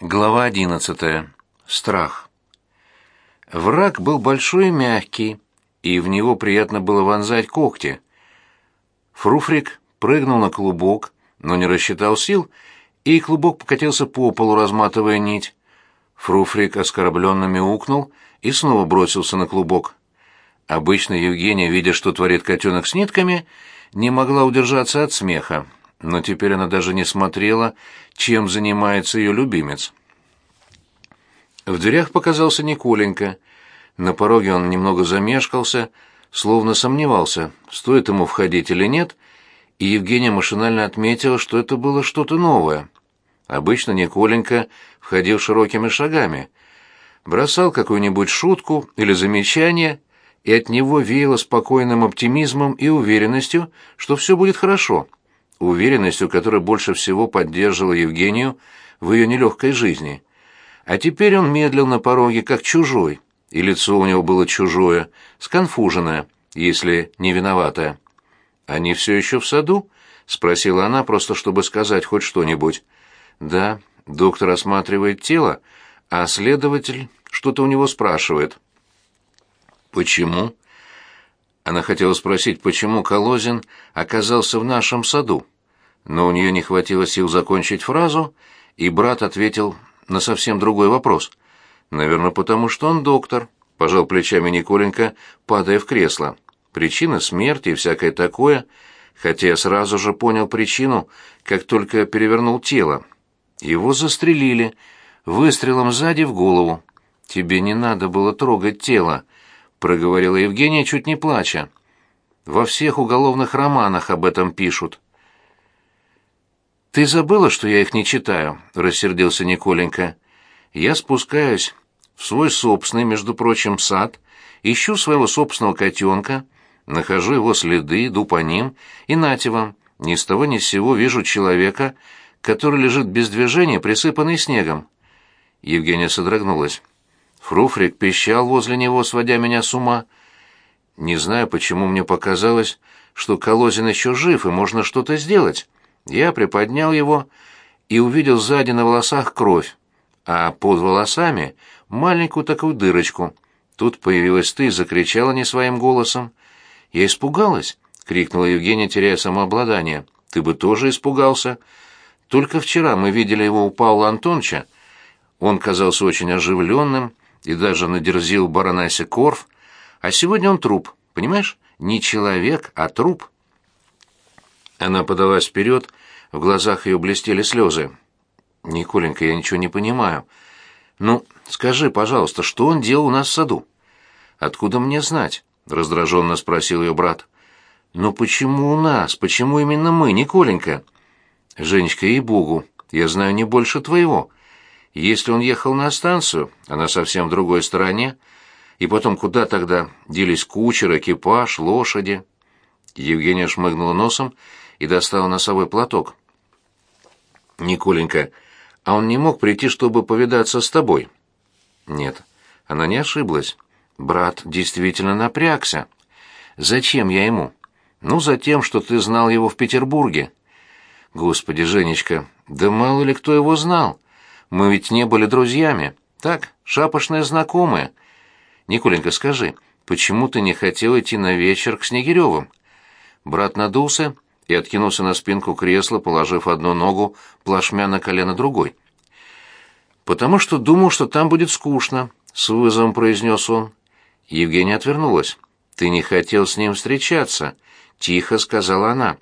Глава одиннадцатая. Страх. Враг был большой и мягкий, и в него приятно было вонзать когти. Фруфрик прыгнул на клубок, но не рассчитал сил, и клубок покатился по полу, разматывая нить. Фруфрик оскорбленно мяукнул и снова бросился на клубок. Обычно Евгения, видя, что творит котенок с нитками, не могла удержаться от смеха но теперь она даже не смотрела, чем занимается ее любимец. В дверях показался Николенька. На пороге он немного замешкался, словно сомневался, стоит ему входить или нет, и Евгения машинально отметила, что это было что-то новое. Обычно Николенька входил широкими шагами, бросал какую-нибудь шутку или замечание, и от него веяло спокойным оптимизмом и уверенностью, что все будет хорошо уверенностью, которая больше всего поддерживала Евгению в ее нелегкой жизни. А теперь он медлил на пороге, как чужой, и лицо у него было чужое, сконфуженное, если не виноватое. «Они все еще в саду?» — спросила она, просто чтобы сказать хоть что-нибудь. «Да, доктор осматривает тело, а следователь что-то у него спрашивает». «Почему?» Она хотела спросить, почему Колозин оказался в нашем саду, но у нее не хватило сил закончить фразу, и брат ответил на совсем другой вопрос. «Наверное, потому что он доктор», — пожал плечами Николенька, падая в кресло. «Причина смерти и всякое такое, хотя я сразу же понял причину, как только перевернул тело. Его застрелили, выстрелом сзади в голову. Тебе не надо было трогать тело», — проговорила Евгения, чуть не плача. «Во всех уголовных романах об этом пишут». «Ты забыла, что я их не читаю?» — рассердился Николенька. «Я спускаюсь в свой собственный, между прочим, сад, ищу своего собственного котенка, нахожу его следы, иду по ним, и нате вам, ни с того ни с сего вижу человека, который лежит без движения, присыпанный снегом». Евгения содрогнулась. Фруфрик пищал возле него, сводя меня с ума. Не знаю, почему мне показалось, что Колозин еще жив, и можно что-то сделать. Я приподнял его и увидел сзади на волосах кровь, а под волосами маленькую такую дырочку. Тут появилась ты и закричала не своим голосом. «Я испугалась!» — крикнула Евгения, теряя самообладание. «Ты бы тоже испугался!» Только вчера мы видели его у Паула Антоновича. Он казался очень оживленным, и даже надерзил баронессе Корф, а сегодня он труп, понимаешь? Не человек, а труп. Она подалась вперед, в глазах ее блестели слезы. «Николенька, я ничего не понимаю. Ну, скажи, пожалуйста, что он делал у нас в саду?» «Откуда мне знать?» — раздраженно спросил ее брат. «Но почему у нас? Почему именно мы, Николенька?» «Женечка, ей-богу, я знаю не больше твоего. Если он ехал на станцию, она совсем в другой стороне, и потом куда тогда делись кучер, экипаж, лошади? Евгения шмыгнула носом и достала носовой платок. «Николенька, а он не мог прийти, чтобы повидаться с тобой?» «Нет, она не ошиблась. Брат действительно напрягся. Зачем я ему? Ну, за тем, что ты знал его в Петербурге». «Господи, Женечка, да мало ли кто его знал. Мы ведь не были друзьями. Так, шапошные знакомые. Николенька, скажи, почему ты не хотел идти на вечер к Снегиревым?» Брат надулся и откинулся на спинку кресла, положив одну ногу плашмя на колено другой. «Потому что думал, что там будет скучно», — с вызовом произнес он. Евгения отвернулась. «Ты не хотел с ним встречаться», — тихо сказала она.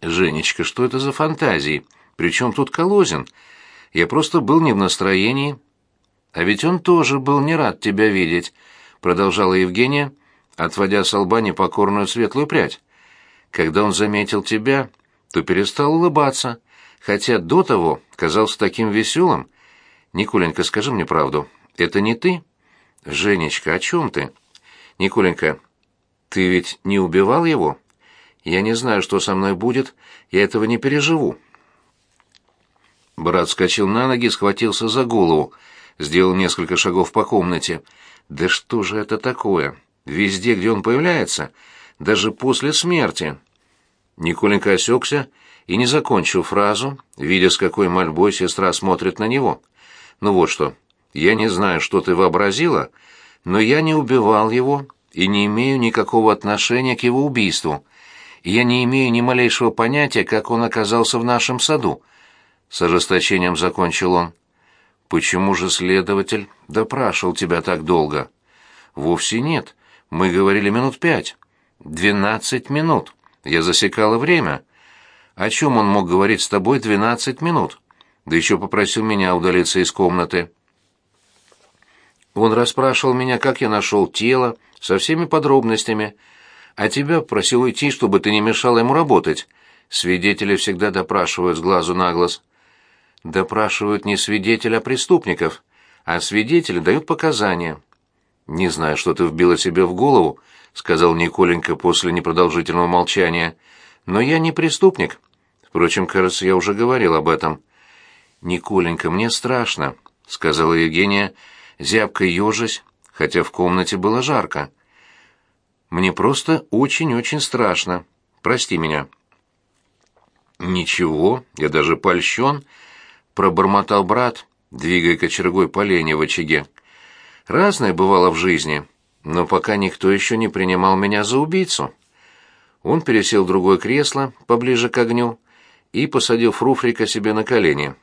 «Женечка, что это за фантазии? Причем тут Колозин?» Я просто был не в настроении. А ведь он тоже был не рад тебя видеть, продолжала Евгения, отводя с лба непокорную светлую прядь. Когда он заметил тебя, то перестал улыбаться, хотя до того казался таким веселым. Николенька, скажи мне правду, это не ты? Женечка, о чем ты? Николенька, ты ведь не убивал его? Я не знаю, что со мной будет, я этого не переживу. Брат вскочил на ноги, схватился за голову, сделал несколько шагов по комнате. Да что же это такое? Везде, где он появляется, даже после смерти. Николенька осекся и не закончил фразу, видя, с какой мольбой сестра смотрит на него. «Ну вот что, я не знаю, что ты вообразила, но я не убивал его и не имею никакого отношения к его убийству. Я не имею ни малейшего понятия, как он оказался в нашем саду», — с ожесточением закончил он. «Почему же следователь допрашивал тебя так долго?» «Вовсе нет. Мы говорили минут пять. Двенадцать минут. Я засекала время. О чем он мог говорить с тобой двенадцать минут? Да еще попросил меня удалиться из комнаты. Он расспрашивал меня, как я нашел тело, со всеми подробностями, а тебя просил уйти, чтобы ты не мешала ему работать. Свидетели всегда допрашивают с глазу на глаз. Допрашивают не свидетеля, а преступников, а свидетели дают показания. «Не знаю, что ты вбила себе в голову», — сказал Николенька после непродолжительного молчания. «Но я не преступник. Впрочем, кажется, я уже говорил об этом». «Николенька, мне страшно», — сказала Евгения, зябко ежась, хотя в комнате было жарко. «Мне просто очень-очень страшно. Прости меня». «Ничего, я даже польщен», — пробормотал брат, двигая кочергой поленья в очаге. Разное бывало в жизни, но пока никто еще не принимал меня за убийцу. Он пересел в другое кресло, поближе к огню, и посадил Фруфрика себе на колени.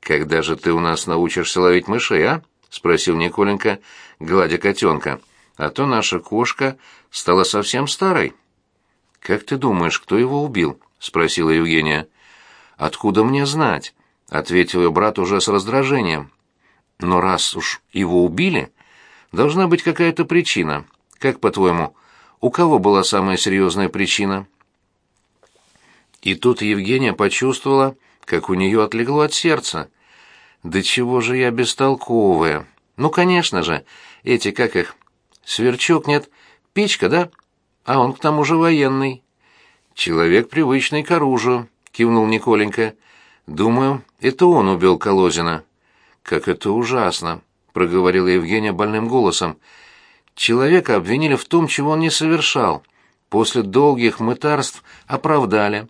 «Когда же ты у нас научишься ловить мышей, а?» — спросил Николенька, гладя котенка. «А то наша кошка стала совсем старой». «Как ты думаешь, кто его убил?» — спросила Евгения. «Откуда мне знать?» — ответил ее брат уже с раздражением. Но раз уж его убили, должна быть какая-то причина. Как по-твоему, у кого была самая серьезная причина? И тут Евгения почувствовала, как у нее отлегло от сердца. Да чего же я бестолковая? Ну, конечно же, эти, как их, сверчок нет, печка, да? А он к тому же военный. Человек, привычный к оружию, кивнул Николенька. Думаю, это он убил Колозина. «Как это ужасно!» — проговорила Евгения больным голосом. «Человека обвинили в том, чего он не совершал. После долгих мытарств оправдали.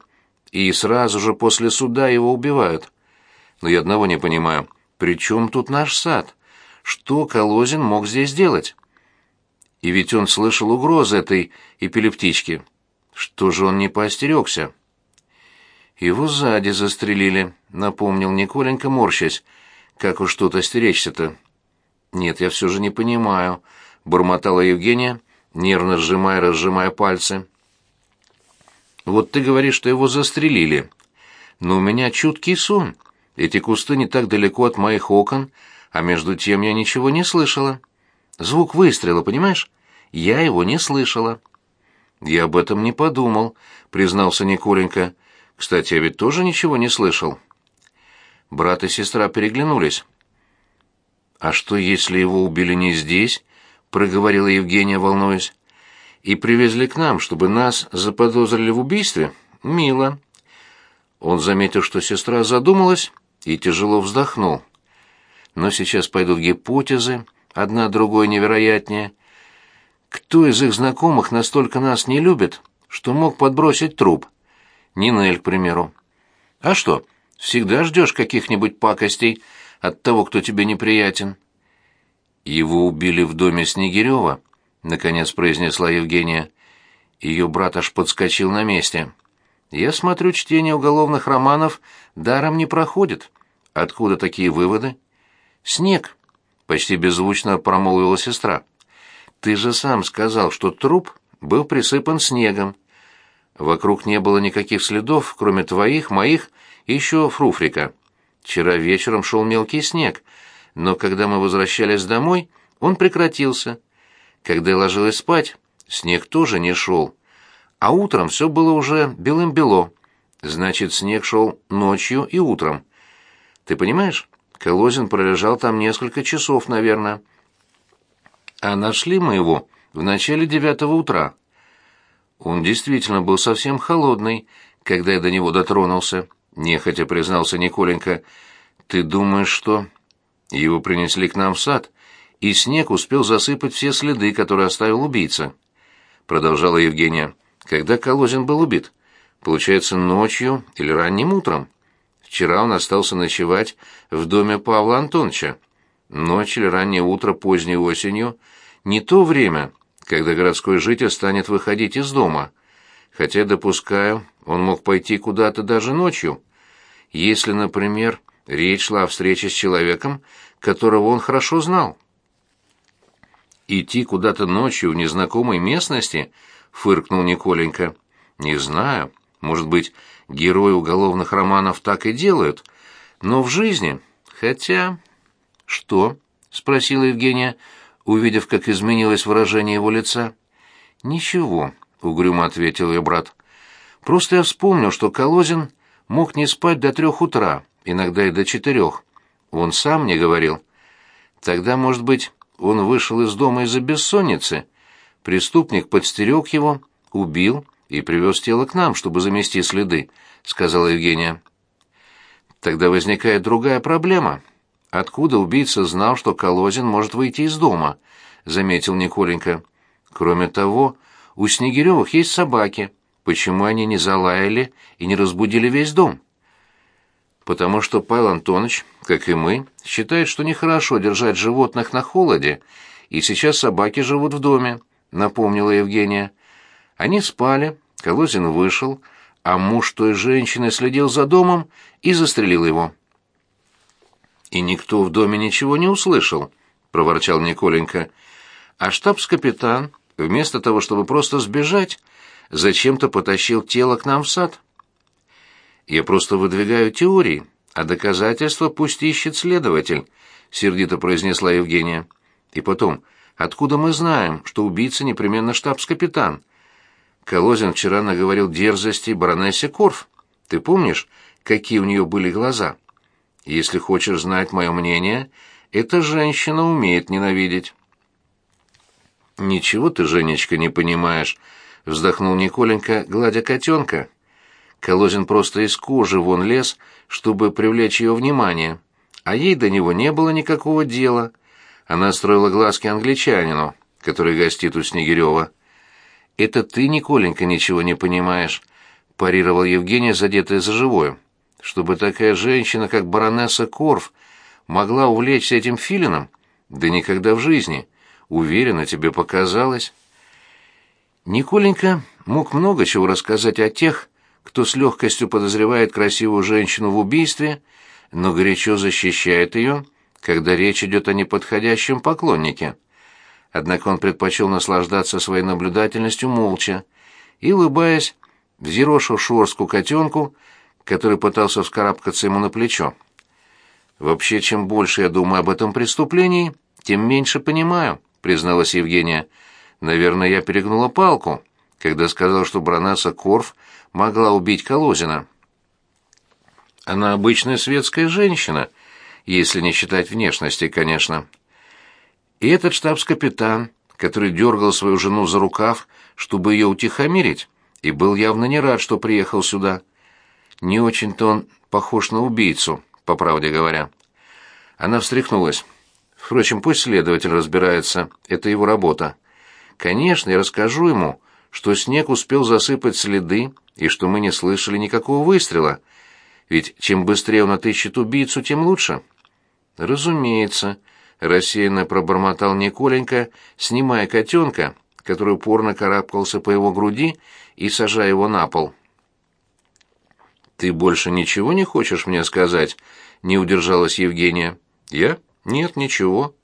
И сразу же после суда его убивают. Но я одного не понимаю. При чем тут наш сад? Что Колозин мог здесь делать?» И ведь он слышал угрозы этой эпилептички. Что же он не поостерегся? «Его сзади застрелили», — напомнил Николенька, морщась. Как уж тут остеречься-то? Нет, я все же не понимаю, бормотала Евгения, нервно сжимая разжимая пальцы. Вот ты говоришь, что его застрелили. Но у меня чуткий сон. Эти кусты не так далеко от моих окон, а между тем я ничего не слышала. Звук выстрела, понимаешь? Я его не слышала. Я об этом не подумал, признался Николенька. Кстати, я ведь тоже ничего не слышал. Брат и сестра переглянулись. «А что, если его убили не здесь?» — проговорила Евгения, волнуясь. «И привезли к нам, чтобы нас заподозрили в убийстве? Мило». Он заметил, что сестра задумалась, и тяжело вздохнул. «Но сейчас пойдут гипотезы, одна другой невероятнее. Кто из их знакомых настолько нас не любит, что мог подбросить труп? Нинель, к примеру. А что?» Всегда ждешь каких-нибудь пакостей от того, кто тебе неприятен. Его убили в доме Снегирева, наконец произнесла Евгения. Ее брат аж подскочил на месте. Я смотрю, чтение уголовных романов даром не проходит. Откуда такие выводы? Снег, почти беззвучно промолвила сестра. Ты же сам сказал, что труп был присыпан снегом. Вокруг не было никаких следов, кроме твоих, моих и еще Фруфрика. Вчера вечером шел мелкий снег, но когда мы возвращались домой, он прекратился. Когда я ложилась спать, снег тоже не шел. А утром все было уже белым-бело. Значит, снег шел ночью и утром. Ты понимаешь? Колозин пролежал там несколько часов, наверное. А нашли мы его в начале девятого утра. Он действительно был совсем холодный, когда я до него дотронулся нехотя признался Николенька. Ты думаешь, что его принесли к нам в сад, и снег успел засыпать все следы, которые оставил убийца? продолжала Евгения. Когда Колозин был убит? Получается, ночью или ранним утром. Вчера он остался ночевать в доме Павла Антоновича. Ночь или раннее утро поздней осенью — не то время, когда городской житель станет выходить из дома. Хотя, допускаю, он мог пойти куда-то даже ночью. Если, например, речь шла о встрече с человеком, которого он хорошо знал. «Идти куда-то ночью в незнакомой местности?» — фыркнул Николенька. «Не знаю. Может быть, герои уголовных романов так и делают. Но в жизни... Хотя...» «Что?» — спросила Евгения, увидев, как изменилось выражение его лица. «Ничего», — угрюмо ответил ее брат. «Просто я вспомнил, что Колозин мог не спать до трех утра, иногда и до четырех. Он сам мне говорил. Тогда, может быть, он вышел из дома из-за бессонницы. Преступник подстерег его, убил и привез тело к нам, чтобы замести следы», — сказала Евгения. «Тогда возникает другая проблема. Откуда убийца знал, что Колозин может выйти из дома?» — заметил Николенька. «Кроме того, у Снегирёвых есть собаки. Почему они не залаяли и не разбудили весь дом?» «Потому что Павел Антонович, как и мы, считает, что нехорошо держать животных на холоде, и сейчас собаки живут в доме», — напомнила Евгения. Они спали, Колозин вышел, а муж той женщины следил за домом и застрелил его. «И никто в доме ничего не услышал», — проворчал Николенька. «А штабс-капитан, вместо того, чтобы просто сбежать, зачем-то потащил тело к нам в сад». «Я просто выдвигаю теории, а доказательства пусть ищет следователь», — сердито произнесла Евгения. «И потом, откуда мы знаем, что убийца непременно штабс-капитан?» Колозин вчера наговорил дерзости баронессе Корф. Ты помнишь, какие у нее были глаза?» Если хочешь знать мое мнение, эта женщина умеет ненавидеть. «Ничего ты, Женечка, не понимаешь», — вздохнул Николенька, гладя котенка. Колозин просто из кожи вон лез, чтобы привлечь ее внимание, а ей до него не было никакого дела. Она строила глазки англичанину, который гостит у Снегирева. «Это ты, Николенька, ничего не понимаешь», — парировал Евгения, задетая за живое чтобы такая женщина, как баронесса Корф, могла увлечься этим филином? Да никогда в жизни. Уверена, тебе показалось. Николенька мог много чего рассказать о тех, кто с легкостью подозревает красивую женщину в убийстве, но горячо защищает ее, когда речь идет о неподходящем поклоннике. Однако он предпочел наслаждаться своей наблюдательностью молча и, улыбаясь, взъерошил шорстку котенку, который пытался вскарабкаться ему на плечо. «Вообще, чем больше я думаю об этом преступлении, тем меньше понимаю», — призналась Евгения. «Наверное, я перегнула палку, когда сказал, что Бронаса Корф могла убить Колозина». «Она обычная светская женщина, если не считать внешности, конечно». И этот штабс-капитан, который дергал свою жену за рукав, чтобы ее утихомирить, и был явно не рад, что приехал сюда — не очень-то он похож на убийцу, по правде говоря. Она встряхнулась. Впрочем, пусть следователь разбирается, это его работа. Конечно, я расскажу ему, что снег успел засыпать следы и что мы не слышали никакого выстрела. Ведь чем быстрее он отыщет убийцу, тем лучше. Разумеется, рассеянно пробормотал Николенька, снимая котенка, который упорно карабкался по его груди и сажая его на пол. «Ты больше ничего не хочешь мне сказать?» — не удержалась Евгения. «Я? Нет, ничего».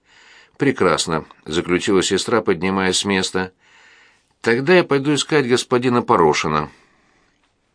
«Прекрасно», — заключила сестра, поднимаясь с места. «Тогда я пойду искать господина Порошина».